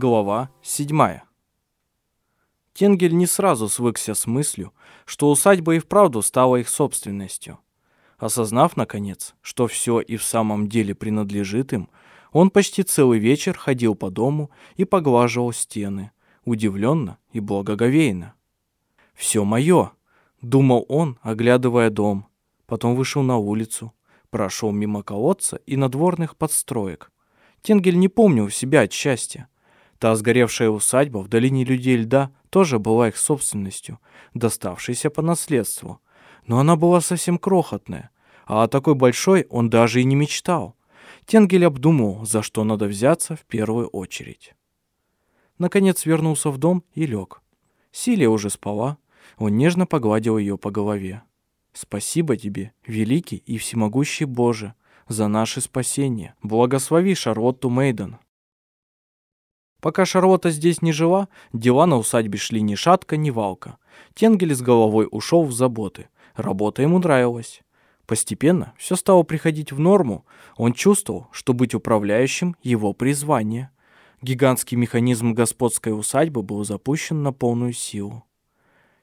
Глава 7. Тенгель не сразу свыкся с мыслью, что усадьба и вправду стала их собственностью. Осознав, наконец, что все и в самом деле принадлежит им, он почти целый вечер ходил по дому и поглаживал стены, удивленно и благоговейно. «Все мое», — думал он, оглядывая дом. Потом вышел на улицу, прошел мимо колодца и надворных подстроек. Тенгель не помнил себя от счастья. Та сгоревшая усадьба в долине людей льда тоже была их собственностью, доставшейся по наследству. Но она была совсем крохотная, а о такой большой он даже и не мечтал. Тенгель обдумал, за что надо взяться в первую очередь. Наконец вернулся в дом и лег. Силия уже спала, он нежно погладил ее по голове. «Спасибо тебе, великий и всемогущий Боже, за наше спасение. Благослови Шарлотту Мейден». Пока Шарлотта здесь не жила, дела на усадьбе шли ни шатка, ни валка. Тенгель с головой ушел в заботы. Работа ему нравилась. Постепенно все стало приходить в норму. Он чувствовал, что быть управляющим – его призвание. Гигантский механизм господской усадьбы был запущен на полную силу.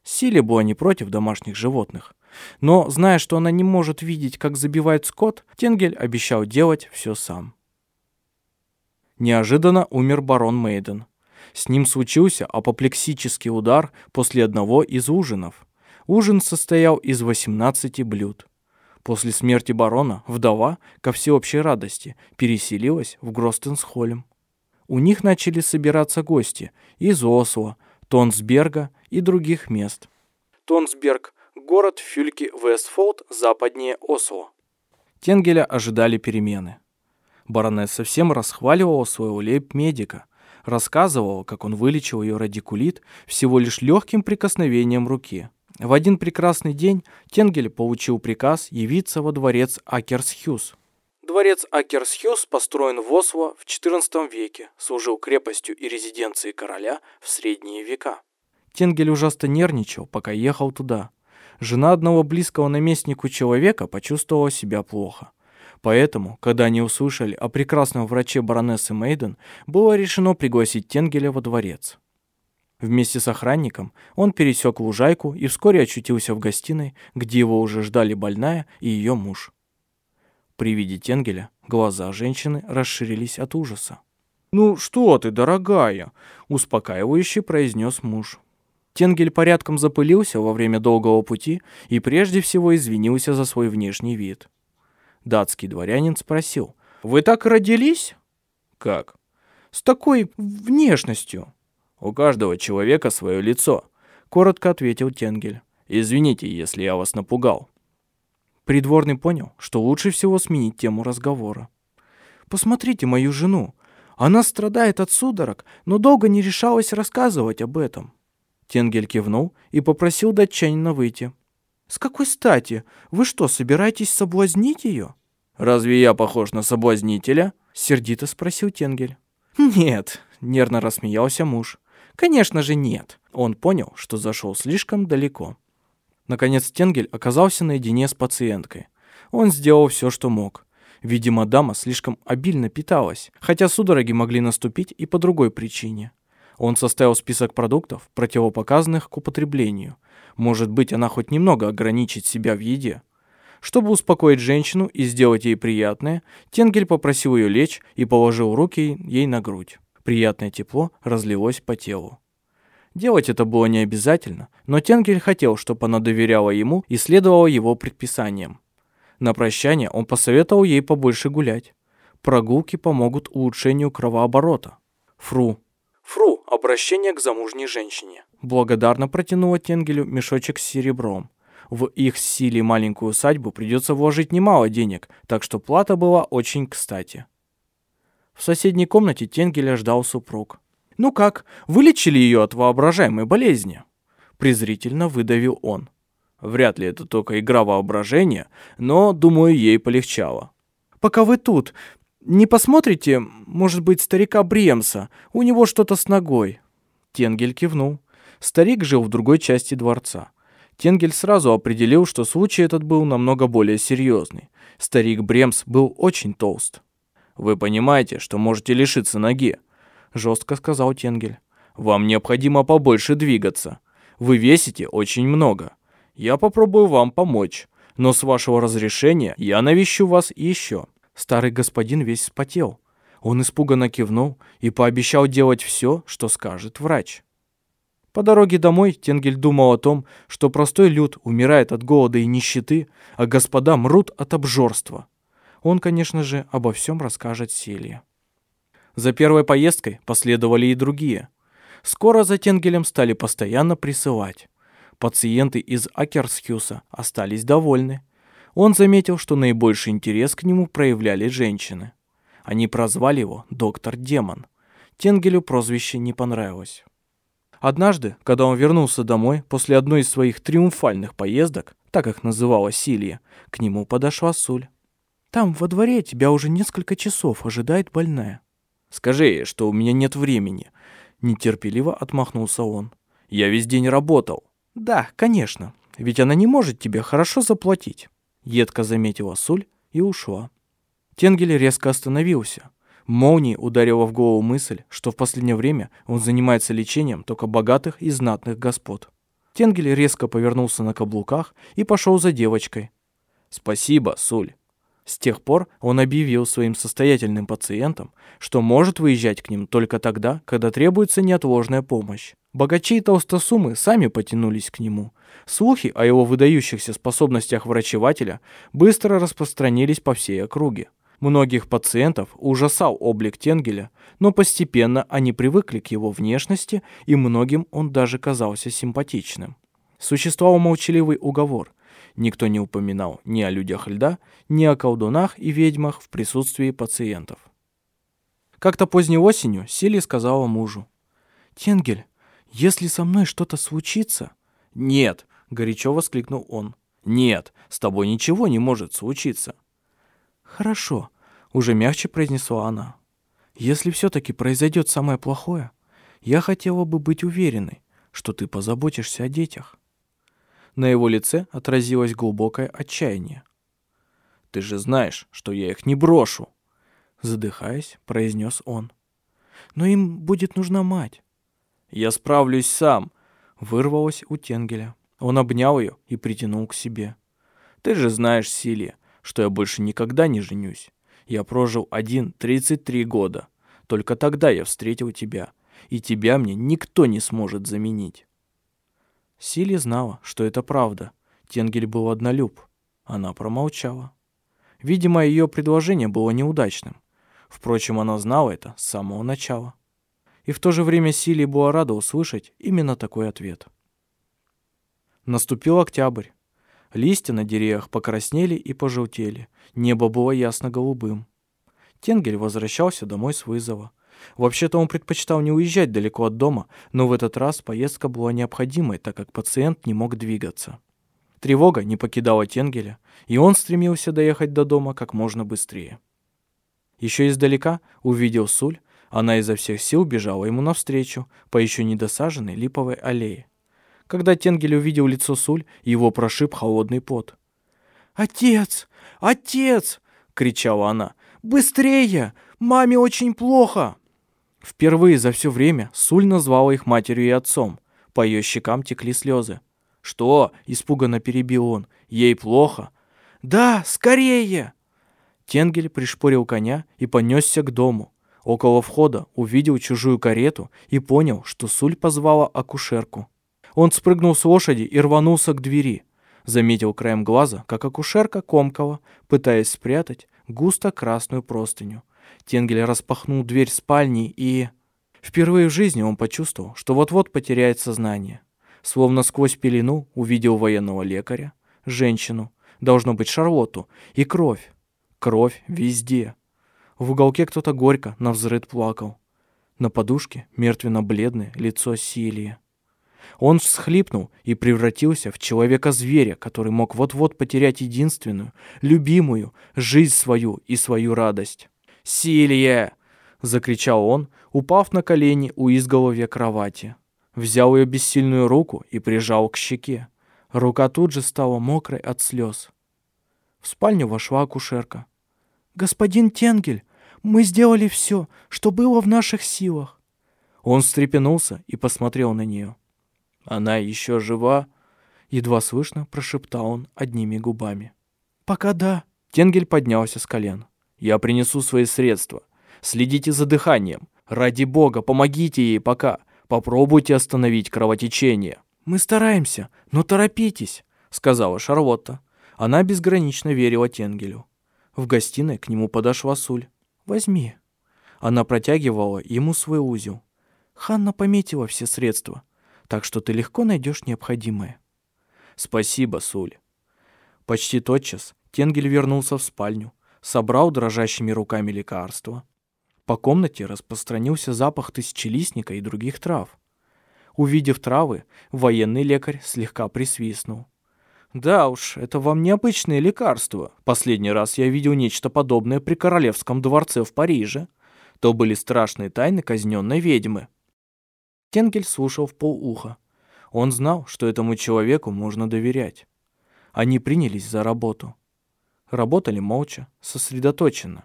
Силе была не против домашних животных. Но, зная, что она не может видеть, как забивает скот, Тенгель обещал делать все сам. Неожиданно умер барон Мейден. С ним случился апоплексический удар после одного из ужинов. Ужин состоял из 18 блюд. После смерти барона вдова, ко всеобщей радости, переселилась в Гростенсхольм. У них начали собираться гости из Осло, Тонсберга и других мест. Тонсберг – город фюльке Вестфолд, западнее Осло. Тенгеля ожидали перемены. Баронесса всем расхваливала своего лейб-медика, рассказывала, как он вылечил ее радикулит всего лишь легким прикосновением руки. В один прекрасный день Тенгель получил приказ явиться во дворец Акерсхюз. Дворец Акерсхюз построен в Осло в XIV веке, служил крепостью и резиденцией короля в средние века. Тенгель ужасно нервничал, пока ехал туда. Жена одного близкого наместнику человека почувствовала себя плохо. Поэтому, когда они услышали о прекрасном враче баронессы Мейден, было решено пригласить Тенгеля во дворец. Вместе с охранником он пересек лужайку и вскоре очутился в гостиной, где его уже ждали больная и ее муж. При виде Тенгеля глаза женщины расширились от ужаса. «Ну что ты, дорогая?» – успокаивающе произнес муж. Тенгель порядком запылился во время долгого пути и прежде всего извинился за свой внешний вид. Датский дворянин спросил. «Вы так родились?» «Как?» «С такой внешностью». «У каждого человека свое лицо», — коротко ответил Тенгель. «Извините, если я вас напугал». Придворный понял, что лучше всего сменить тему разговора. «Посмотрите мою жену. Она страдает от судорог, но долго не решалась рассказывать об этом». Тенгель кивнул и попросил датчанина выйти. «С какой стати? Вы что, собираетесь соблазнить ее?» «Разве я похож на соблазнителя?» — сердито спросил Тенгель. «Нет», — нервно рассмеялся муж. «Конечно же нет». Он понял, что зашел слишком далеко. Наконец Тенгель оказался наедине с пациенткой. Он сделал все, что мог. Видимо, дама слишком обильно питалась, хотя судороги могли наступить и по другой причине. Он составил список продуктов, противопоказанных к употреблению. Может быть, она хоть немного ограничит себя в еде. Чтобы успокоить женщину и сделать ей приятное, Тенгель попросил ее лечь и положил руки ей на грудь. Приятное тепло разлилось по телу. Делать это было не обязательно, но Тенгель хотел, чтобы она доверяла ему и следовала его предписаниям. На прощание он посоветовал ей побольше гулять. Прогулки помогут улучшению кровооборота. Фру, Фру – обращение к замужней женщине. Благодарно протянула Тенгелю мешочек с серебром. В их силе маленькую усадьбу придется вложить немало денег, так что плата была очень кстати. В соседней комнате Тенгеля ждал супруг. «Ну как, вылечили ее от воображаемой болезни?» Презрительно выдавил он. Вряд ли это только игра воображения, но, думаю, ей полегчало. «Пока вы тут, «Не посмотрите, может быть, старика Бремса? У него что-то с ногой». Тенгель кивнул. Старик жил в другой части дворца. Тенгель сразу определил, что случай этот был намного более серьезный. Старик Бремс был очень толст. «Вы понимаете, что можете лишиться ноги?» жестко сказал Тенгель. «Вам необходимо побольше двигаться. Вы весите очень много. Я попробую вам помочь, но с вашего разрешения я навещу вас еще». Старый господин весь вспотел. Он испуганно кивнул и пообещал делать все, что скажет врач. По дороге домой Тенгель думал о том, что простой люд умирает от голода и нищеты, а господа мрут от обжорства. Он, конечно же, обо всем расскажет Селье. За первой поездкой последовали и другие. Скоро за Тенгелем стали постоянно присылать. Пациенты из Акерсхюса остались довольны. Он заметил, что наибольший интерес к нему проявляли женщины. Они прозвали его «Доктор Демон». Тенгелю прозвище не понравилось. Однажды, когда он вернулся домой после одной из своих триумфальных поездок, так их называла Силья, к нему подошла Суль. «Там, во дворе, тебя уже несколько часов ожидает больная». «Скажи ей, что у меня нет времени», — нетерпеливо отмахнулся он. «Я весь день работал». «Да, конечно, ведь она не может тебе хорошо заплатить», — едко заметила Суль и ушла. Тенгель резко остановился. Молнией ударила в голову мысль, что в последнее время он занимается лечением только богатых и знатных господ. Тенгель резко повернулся на каблуках и пошел за девочкой. «Спасибо, Суль». С тех пор он объявил своим состоятельным пациентам, что может выезжать к ним только тогда, когда требуется неотложная помощь. Богачи и толстосумы сами потянулись к нему. Слухи о его выдающихся способностях врачевателя быстро распространились по всей округе. Многих пациентов ужасал облик Тенгеля, но постепенно они привыкли к его внешности, и многим он даже казался симпатичным. Существовал молчаливый уговор. Никто не упоминал ни о людях льда, ни о колдунах и ведьмах в присутствии пациентов. Как-то поздней осенью Сили сказала мужу. «Тенгель, если со мной что-то случится...» «Нет!» — горячо воскликнул он. «Нет, с тобой ничего не может случиться. «Хорошо», — уже мягче произнесла она. «Если все-таки произойдет самое плохое, я хотела бы быть уверенной, что ты позаботишься о детях». На его лице отразилось глубокое отчаяние. «Ты же знаешь, что я их не брошу!» Задыхаясь, произнес он. «Но им будет нужна мать». «Я справлюсь сам!» Вырвалось у Тенгеля. Он обнял ее и притянул к себе. «Ты же знаешь, Силия, что я больше никогда не женюсь. Я прожил один 33 года. Только тогда я встретил тебя, и тебя мне никто не сможет заменить. Сили знала, что это правда. Тенгель был однолюб. Она промолчала. Видимо, ее предложение было неудачным. Впрочем, она знала это с самого начала. И в то же время Сили была рада услышать именно такой ответ. Наступил октябрь. Листья на деревьях покраснели и пожелтели. Небо было ясно-голубым. Тенгель возвращался домой с вызова. Вообще-то он предпочитал не уезжать далеко от дома, но в этот раз поездка была необходимой, так как пациент не мог двигаться. Тревога не покидала Тенгеля, и он стремился доехать до дома как можно быстрее. Еще издалека увидел Суль, она изо всех сил бежала ему навстречу по еще недосаженной липовой аллее. Когда Тенгель увидел лицо Суль, его прошиб холодный пот. «Отец! Отец!» — кричала она. «Быстрее! Маме очень плохо!» Впервые за все время Суль назвала их матерью и отцом. По ее щекам текли слезы. «Что?» — испуганно перебил он. «Ей плохо?» «Да, скорее!» Тенгель пришпорил коня и понесся к дому. Около входа увидел чужую карету и понял, что Суль позвала акушерку. Он спрыгнул с лошади и рванулся к двери. Заметил краем глаза, как акушерка комкала, пытаясь спрятать густо красную простыню. Тенгель распахнул дверь спальни и... Впервые в жизни он почувствовал, что вот-вот потеряет сознание. Словно сквозь пелену увидел военного лекаря, женщину, должно быть Шарлотту, и кровь. Кровь везде. В уголке кто-то горько навзрыд плакал. На подушке мертвенно-бледное лицо Силии. Он всхлипнул и превратился в человека-зверя, который мог вот-вот потерять единственную, любимую, жизнь свою и свою радость. «Силье!» — закричал он, упав на колени у изголовья кровати. Взял ее бессильную руку и прижал к щеке. Рука тут же стала мокрой от слез. В спальню вошла акушерка. «Господин Тенгель, мы сделали все, что было в наших силах». Он встрепенулся и посмотрел на нее. «Она еще жива?» Едва слышно прошептал он одними губами. «Пока да». Тенгель поднялся с колен. «Я принесу свои средства. Следите за дыханием. Ради бога, помогите ей пока. Попробуйте остановить кровотечение». «Мы стараемся, но торопитесь», — сказала Шарлотта. Она безгранично верила Тенгелю. В гостиной к нему подошла Суль. «Возьми». Она протягивала ему свой узел. Ханна пометила все средства, так что ты легко найдешь необходимое. Спасибо, Суль. Почти тотчас Тенгель вернулся в спальню, собрал дрожащими руками лекарства. По комнате распространился запах тысячелистника и других трав. Увидев травы, военный лекарь слегка присвистнул. «Да уж, это вам необычные лекарства. Последний раз я видел нечто подобное при королевском дворце в Париже. То были страшные тайны казненной ведьмы». Тенгель слушал в полуха. Он знал, что этому человеку можно доверять. Они принялись за работу. Работали молча, сосредоточенно.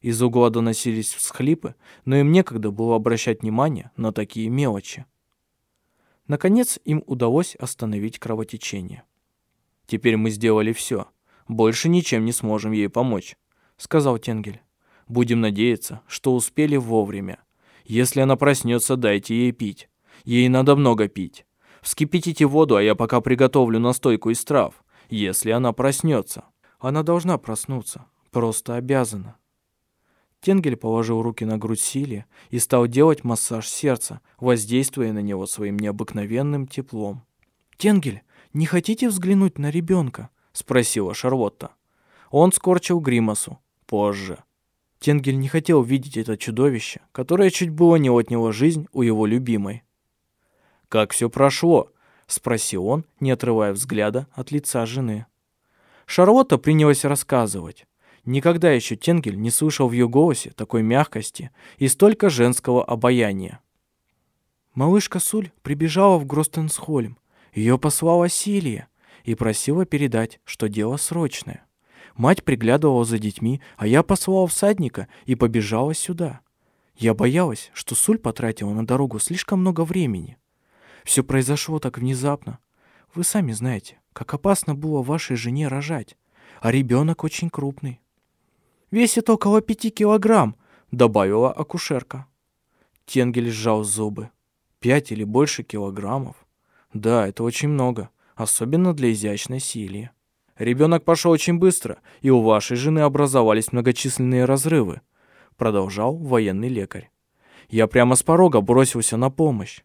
Из угла доносились всхлипы, но им некогда было обращать внимание на такие мелочи. Наконец им удалось остановить кровотечение. Теперь мы сделали все. Больше ничем не сможем ей помочь», — сказал Тенгель. «Будем надеяться, что успели вовремя. Если она проснется, дайте ей пить. Ей надо много пить. Вскипятите воду, а я пока приготовлю настойку из трав, если она проснется. Она должна проснуться, просто обязана». Тенгель положил руки на грудь Силе и стал делать массаж сердца, воздействуя на него своим необыкновенным теплом. «Тенгель, «Не хотите взглянуть на ребенка?» — спросила Шарлотта. Он скорчил гримасу. Позже. Тенгель не хотел видеть это чудовище, которое чуть было не отняло жизнь у его любимой. «Как все прошло?» — спросил он, не отрывая взгляда от лица жены. Шарлотта принялась рассказывать. Никогда еще Тенгель не слышал в ее голосе такой мягкости и столько женского обаяния. Малышка Суль прибежала в Гростенсхольм. Ее послала Силия и просила передать, что дело срочное. Мать приглядывала за детьми, а я послала всадника и побежала сюда. Я боялась, что Суль потратила на дорогу слишком много времени. Все произошло так внезапно. Вы сами знаете, как опасно было вашей жене рожать, а ребенок очень крупный. «Весит около пяти килограмм», — добавила акушерка. Тенгель сжал зубы. «Пять или больше килограммов? Да, это очень много, особенно для изящной Силии. Ребенок пошел очень быстро, и у вашей жены образовались многочисленные разрывы, продолжал военный лекарь. Я прямо с порога бросился на помощь.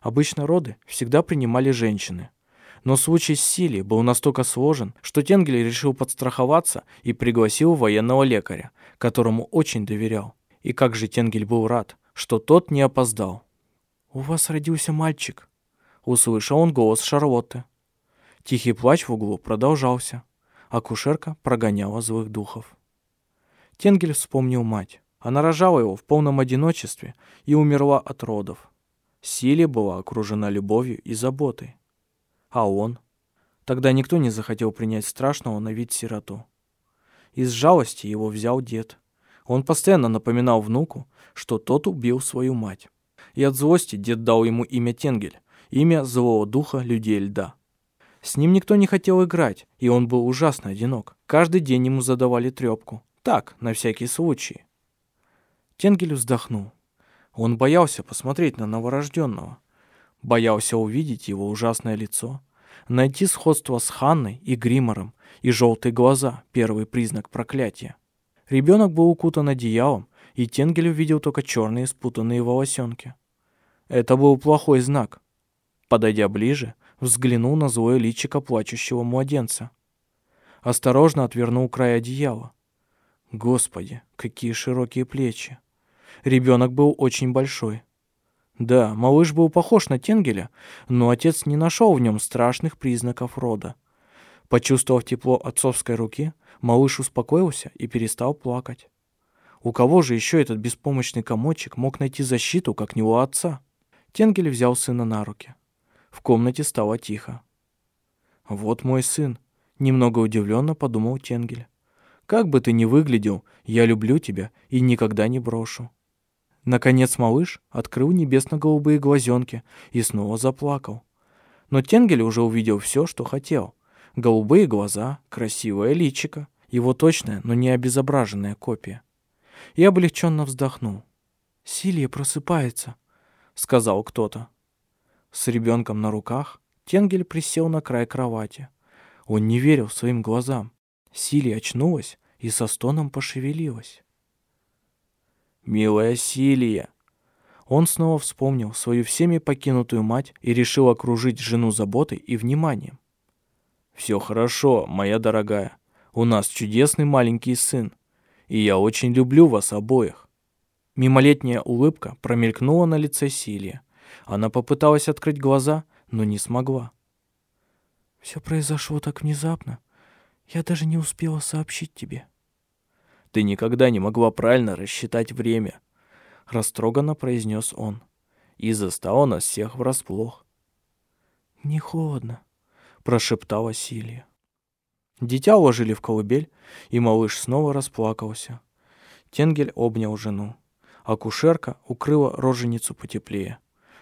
Обычно роды всегда принимали женщины. Но случай с Силией был настолько сложен, что Тенгель решил подстраховаться и пригласил военного лекаря, которому очень доверял. И как же Тенгель был рад, что тот не опоздал. «У вас родился мальчик», услышал он голос Шарлотты. Тихий плач в углу продолжался. Акушерка прогоняла злых духов. Тенгель вспомнил мать. Она рожала его в полном одиночестве и умерла от родов. Силе была окружена любовью и заботой. А он? Тогда никто не захотел принять страшного на вид сироту. Из жалости его взял дед. Он постоянно напоминал внуку, что тот убил свою мать. И от злости дед дал ему имя Тенгель, имя злого духа людей льда. С ним никто не хотел играть, и он был ужасно одинок. Каждый день ему задавали трепку. Так, на всякий случай. Тенгель вздохнул. Он боялся посмотреть на новорожденного. Боялся увидеть его ужасное лицо. Найти сходство с Ханной и Гримором, и желтые глаза — первый признак проклятия. Ребенок был укутан одеялом, и Тенгель увидел только черные спутанные волосенки. Это был плохой знак. Подойдя ближе, взглянул на злое личико плачущего младенца. Осторожно отвернул край одеяла. Господи, какие широкие плечи. Ребенок был очень большой. Да, малыш был похож на Тенгеля, но отец не нашел в нем страшных признаков рода. Почувствовав тепло отцовской руки, малыш успокоился и перестал плакать. У кого же еще этот беспомощный комочек мог найти защиту, как не у отца? Тенгель взял сына на руки. В комнате стало тихо. «Вот мой сын», — немного удивленно подумал Тенгель. «Как бы ты ни выглядел, я люблю тебя и никогда не брошу». Наконец малыш открыл небесно-голубые глазенки и снова заплакал. Но Тенгель уже увидел все, что хотел. Голубые глаза, красивое личико, его точная, но не обезображенная копия. И облегченно вздохнул. «Силия просыпается», — сказал кто-то. С ребенком на руках Тенгель присел на край кровати. Он не верил своим глазам. Силия очнулась и со стоном пошевелилась. «Милая Силия!» Он снова вспомнил свою всеми покинутую мать и решил окружить жену заботой и вниманием. «Все хорошо, моя дорогая. У нас чудесный маленький сын, и я очень люблю вас обоих». Мимолетняя улыбка промелькнула на лице Силии. Она попыталась открыть глаза, но не смогла. «Все произошло так внезапно. Я даже не успела сообщить тебе». «Ты никогда не могла правильно рассчитать время», — растроганно произнес он. И застал нас всех врасплох. «Не холодно», — прошептала Силия. Дитя уложили в колыбель, и малыш снова расплакался. Тенгель обнял жену. Акушерка укрыла роженицу потеплее.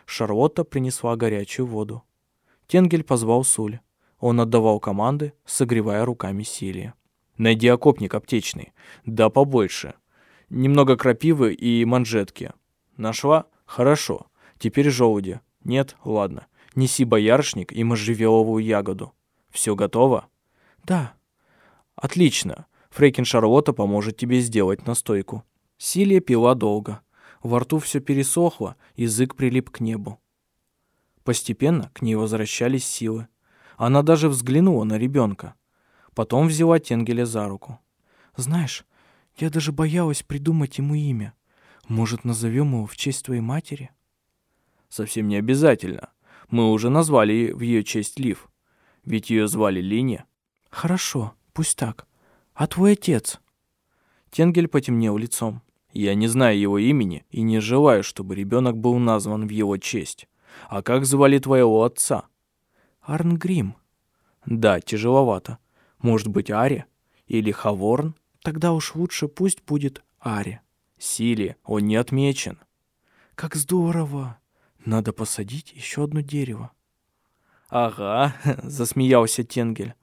Шарлотта принесла горячую воду. Тенгель позвал Суль. Он отдавал команды, согревая руками Силия. «Найди окопник аптечный. Да побольше. Немного крапивы и манжетки. Нашла? Хорошо. Теперь желуди. Нет? Ладно. Неси боярышник и можжевеловую ягоду. Все готово?» «Да». «Отлично. Фрейкин Шарлотта поможет тебе сделать настойку». Силия пила долго. Во рту все пересохло, язык прилип к небу. Постепенно к ней возвращались силы. Она даже взглянула на ребенка. Потом взяла Тенгеля за руку. «Знаешь, я даже боялась придумать ему имя. Может, назовем его в честь твоей матери?» «Совсем не обязательно. Мы уже назвали в ее честь Лив. Ведь ее звали Линия». «Хорошо, пусть так. А твой отец?» Тенгель потемнел лицом. «Я не знаю его имени и не желаю, чтобы ребенок был назван в его честь. А как звали твоего отца?» «Арнгрим». «Да, тяжеловато. Может быть, Ари? Или Хаворн?» «Тогда уж лучше пусть будет Ари». «Сили, он не отмечен». «Как здорово! Надо посадить еще одно дерево». «Ага», — засмеялся Тенгель.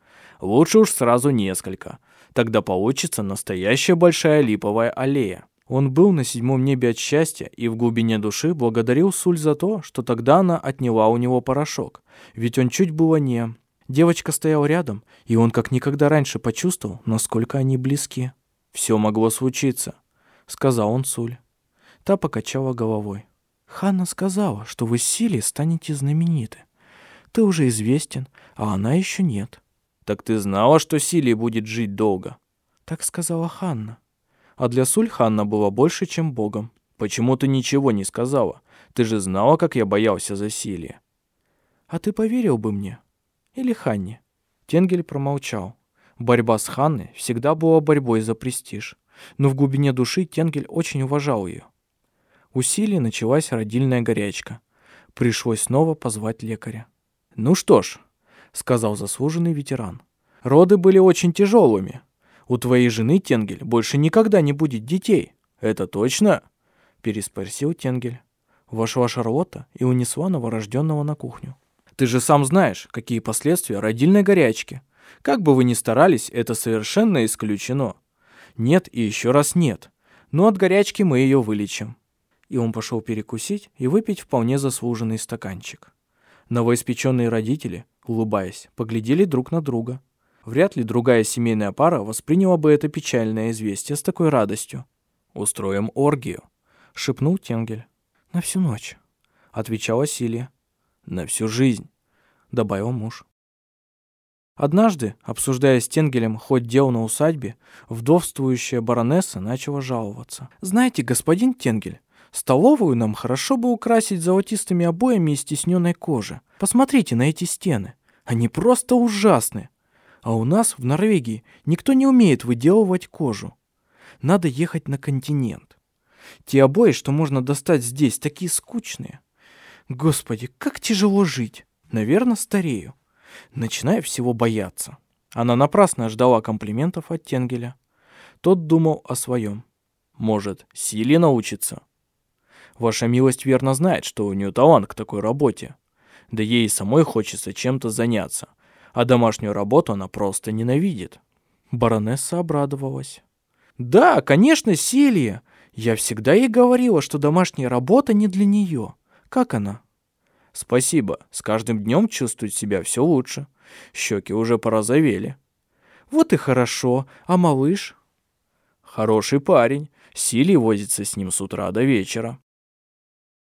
«Лучше уж сразу несколько. Тогда получится настоящая большая липовая аллея». Он был на седьмом небе от счастья и в глубине души благодарил Суль за то, что тогда она отняла у него порошок, ведь он чуть было не... Девочка стояла рядом, и он как никогда раньше почувствовал, насколько они близки. «Все могло случиться», — сказал он Суль. Та покачала головой. «Ханна сказала, что вы с Силей станете знамениты. Ты уже известен, а она еще нет». «Так ты знала, что Силе будет жить долго?» Так сказала Ханна. А для Суль Ханна была больше, чем богом. «Почему ты ничего не сказала? Ты же знала, как я боялся за Силия». «А ты поверил бы мне? Или Ханне?» Тенгель промолчал. Борьба с Ханной всегда была борьбой за престиж. Но в глубине души Тенгель очень уважал ее. У Сили началась родильная горячка. Пришлось снова позвать лекаря. «Ну что ж», — сказал заслуженный ветеран, — «роды были очень тяжелыми. У твоей жены, Тенгель, больше никогда не будет детей. Это точно?» Переспросил Тенгель. Вошла Шарлотта и унесла новорожденного на кухню. «Ты же сам знаешь, какие последствия родильной горячки. Как бы вы ни старались, это совершенно исключено. Нет и еще раз нет. Но от горячки мы ее вылечим». И он пошел перекусить и выпить вполне заслуженный стаканчик. Новоиспеченные родители, улыбаясь, поглядели друг на друга. Вряд ли другая семейная пара восприняла бы это печальное известие с такой радостью. «Устроим оргию», — шепнул Тенгель. «На всю ночь», — отвечала Силия. «На всю жизнь», — добавил муж. Однажды, обсуждая с Тенгелем хоть дел на усадьбе, вдовствующая баронесса начала жаловаться. «Знаете, господин Тенгель, столовую нам хорошо бы украсить золотистыми обоями из стесненной кожи. Посмотрите на эти стены. Они просто ужасны. А у нас, в Норвегии, никто не умеет выделывать кожу. Надо ехать на континент. Те обои, что можно достать здесь, такие скучные. Господи, как тяжело жить. Наверное, старею. Начинаю всего бояться. Она напрасно ждала комплиментов от Тенгеля. Тот думал о своем. Может, Силе научиться? Ваша милость верно знает, что у нее талант к такой работе. Да ей самой хочется чем-то заняться, а домашнюю работу она просто ненавидит». Баронесса обрадовалась. «Да, конечно, Силия. Я всегда ей говорила, что домашняя работа не для нее. Как она?» «Спасибо. С каждым днем чувствует себя все лучше. Щеки уже порозовели». «Вот и хорошо. А малыш?» «Хороший парень. Силий возится с ним с утра до вечера».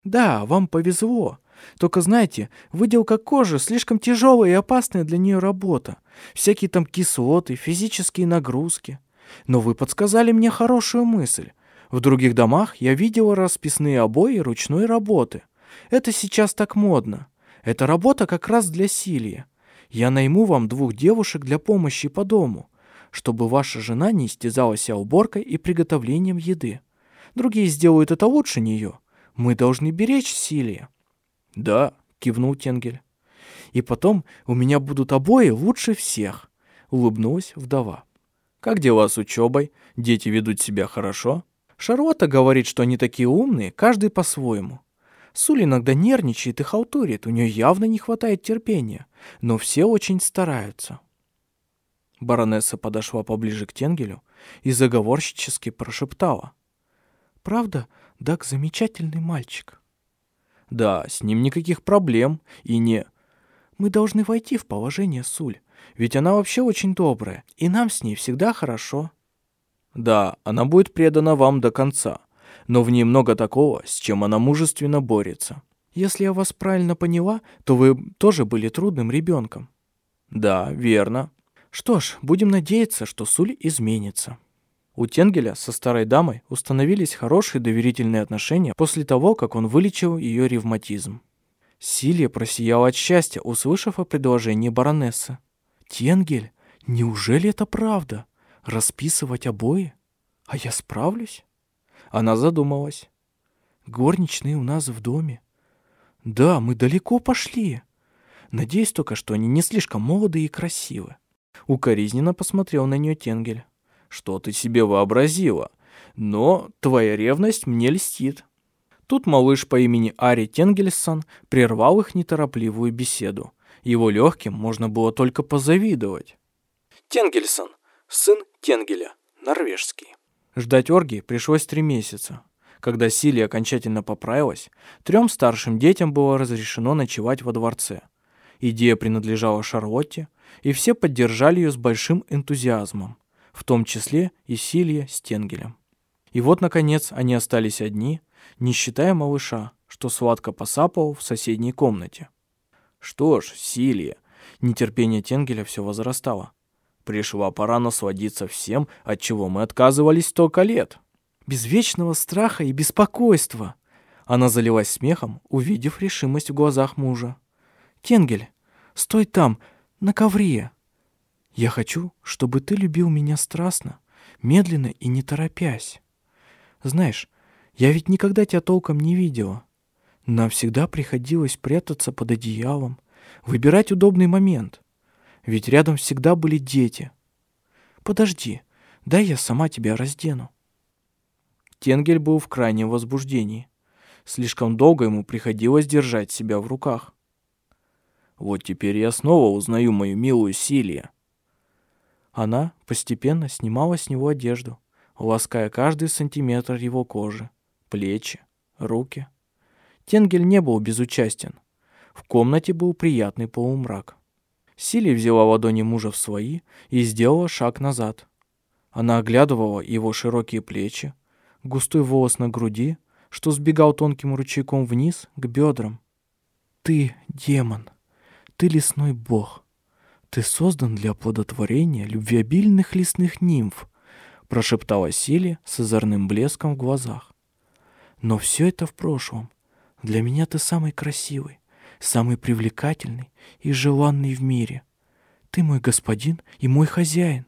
«Да, вам повезло. Только знаете, выделка кожи слишком тяжелая и опасная для нее работа. Всякие там кислоты, физические нагрузки. Но вы подсказали мне хорошую мысль. В других домах я видела расписные обои ручной работы. Это сейчас так модно. Эта работа как раз для Силия. Я найму вам двух девушек для помощи по дому, чтобы ваша жена не истязала себя уборкой и приготовлением еды. Другие сделают это лучше нее. Мы должны беречь Силия. Да, кивнул Тенгель. И потом у меня будут обои лучше всех, улыбнулась вдова. Как дела с учебой? Дети ведут себя хорошо? Шарлотта говорит, что они такие умные, каждый по-своему. Суль иногда нервничает и халтурит, у нее явно не хватает терпения, но все очень стараются. Баронесса подошла поближе к Тенгелю и заговорщически прошептала. «Правда, Дак замечательный мальчик?» «Да, с ним никаких проблем и не...» «Мы должны войти в положение Суль, ведь она вообще очень добрая, и нам с ней всегда хорошо». «Да, она будет предана вам до конца, но в ней много такого, с чем она мужественно борется». «Если я вас правильно поняла, то вы тоже были трудным ребенком». «Да, верно». «Что ж, будем надеяться, что Суль изменится». У Тенгеля со старой дамой установились хорошие доверительные отношения после того, как он вылечил ее ревматизм. Силия просияла от счастья, услышав о предложении баронессы. «Тенгель, неужели это правда? Расписывать обои? А я справлюсь?» Она задумалась. «Горничные у нас в доме. Да, мы далеко пошли. Надеюсь только, что они не слишком молоды и красивы». Укоризненно посмотрел на нее Тенгель. «Что ты себе вообразила? Но твоя ревность мне льстит». Тут малыш по имени Ари Тенгельсон прервал их неторопливую беседу. Его легким можно было только позавидовать. Тенгельсон, сын Тенгеля, норвежский. Ждать оргии пришлось три месяца. Когда Сили окончательно поправилась, трем старшим детям было разрешено ночевать во дворце. Идея принадлежала Шарлотте, и все поддержали ее с большим энтузиазмом, в том числе и Силия с Тенгелем. И вот, наконец, они остались одни, не считая малыша, что сладко посапывал в соседней комнате. Что ж, Силия, нетерпение Тенгеля все возрастало. Пришла пора насладиться всем, от чего мы отказывались столько лет. Без вечного страха и беспокойства. Она залилась смехом, увидев решимость в глазах мужа. «Тенгель, стой там, на ковре. Я хочу, чтобы ты любил меня страстно, медленно и не торопясь. Знаешь, я ведь никогда тебя толком не видела. Нам всегда приходилось прятаться под одеялом, выбирать удобный момент ведь рядом всегда были дети. Подожди, дай я сама тебя раздену. Тенгель был в крайнем возбуждении. Слишком долго ему приходилось держать себя в руках. Вот теперь я снова узнаю мою милую Силия. Она постепенно снимала с него одежду, лаская каждый сантиметр его кожи, плечи, руки. Тенгель не был безучастен. В комнате был приятный полумрак. Сили взяла ладони мужа в свои и сделала шаг назад. Она оглядывала его широкие плечи, густой волос на груди, что сбегал тонким ручейком вниз к бедрам. «Ты демон, ты лесной бог, ты создан для оплодотворения любвеобильных лесных нимф», прошептала Сили с озорным блеском в глазах. «Но все это в прошлом. Для меня ты самый красивый, самый привлекательный и желанный в мире. Ты мой господин и мой хозяин.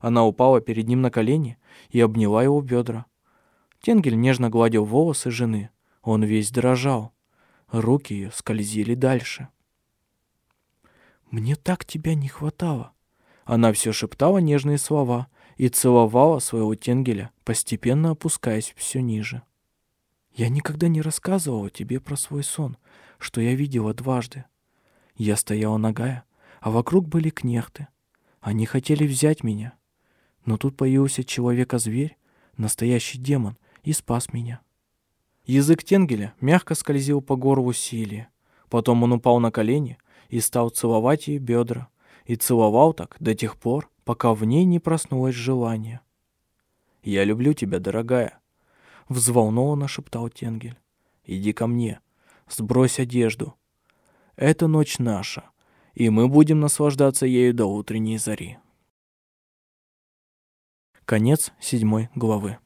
Она упала перед ним на колени и обняла его бедра. Тенгель нежно гладил волосы жены. Он весь дрожал. Руки ее скользили дальше. «Мне так тебя не хватало». Она все шептала нежные слова и целовала своего Тенгеля, постепенно опускаясь все ниже. Я никогда не рассказывала тебе про свой сон, что я видела дважды. Я стояла нагая, а вокруг были кнехты. Они хотели взять меня. Но тут появился человека-зверь, настоящий демон, и спас меня. Язык Тенгеля мягко скользил по горлу Силии. Потом он упал на колени и стал целовать ей бедра. И целовал так до тех пор, пока в ней не проснулось желание. «Я люблю тебя, дорогая», — взволнованно шептал Тенгель. «Иди ко мне, сбрось одежду. Это ночь наша, и мы будем наслаждаться ею до утренней зари». Конец седьмой главы.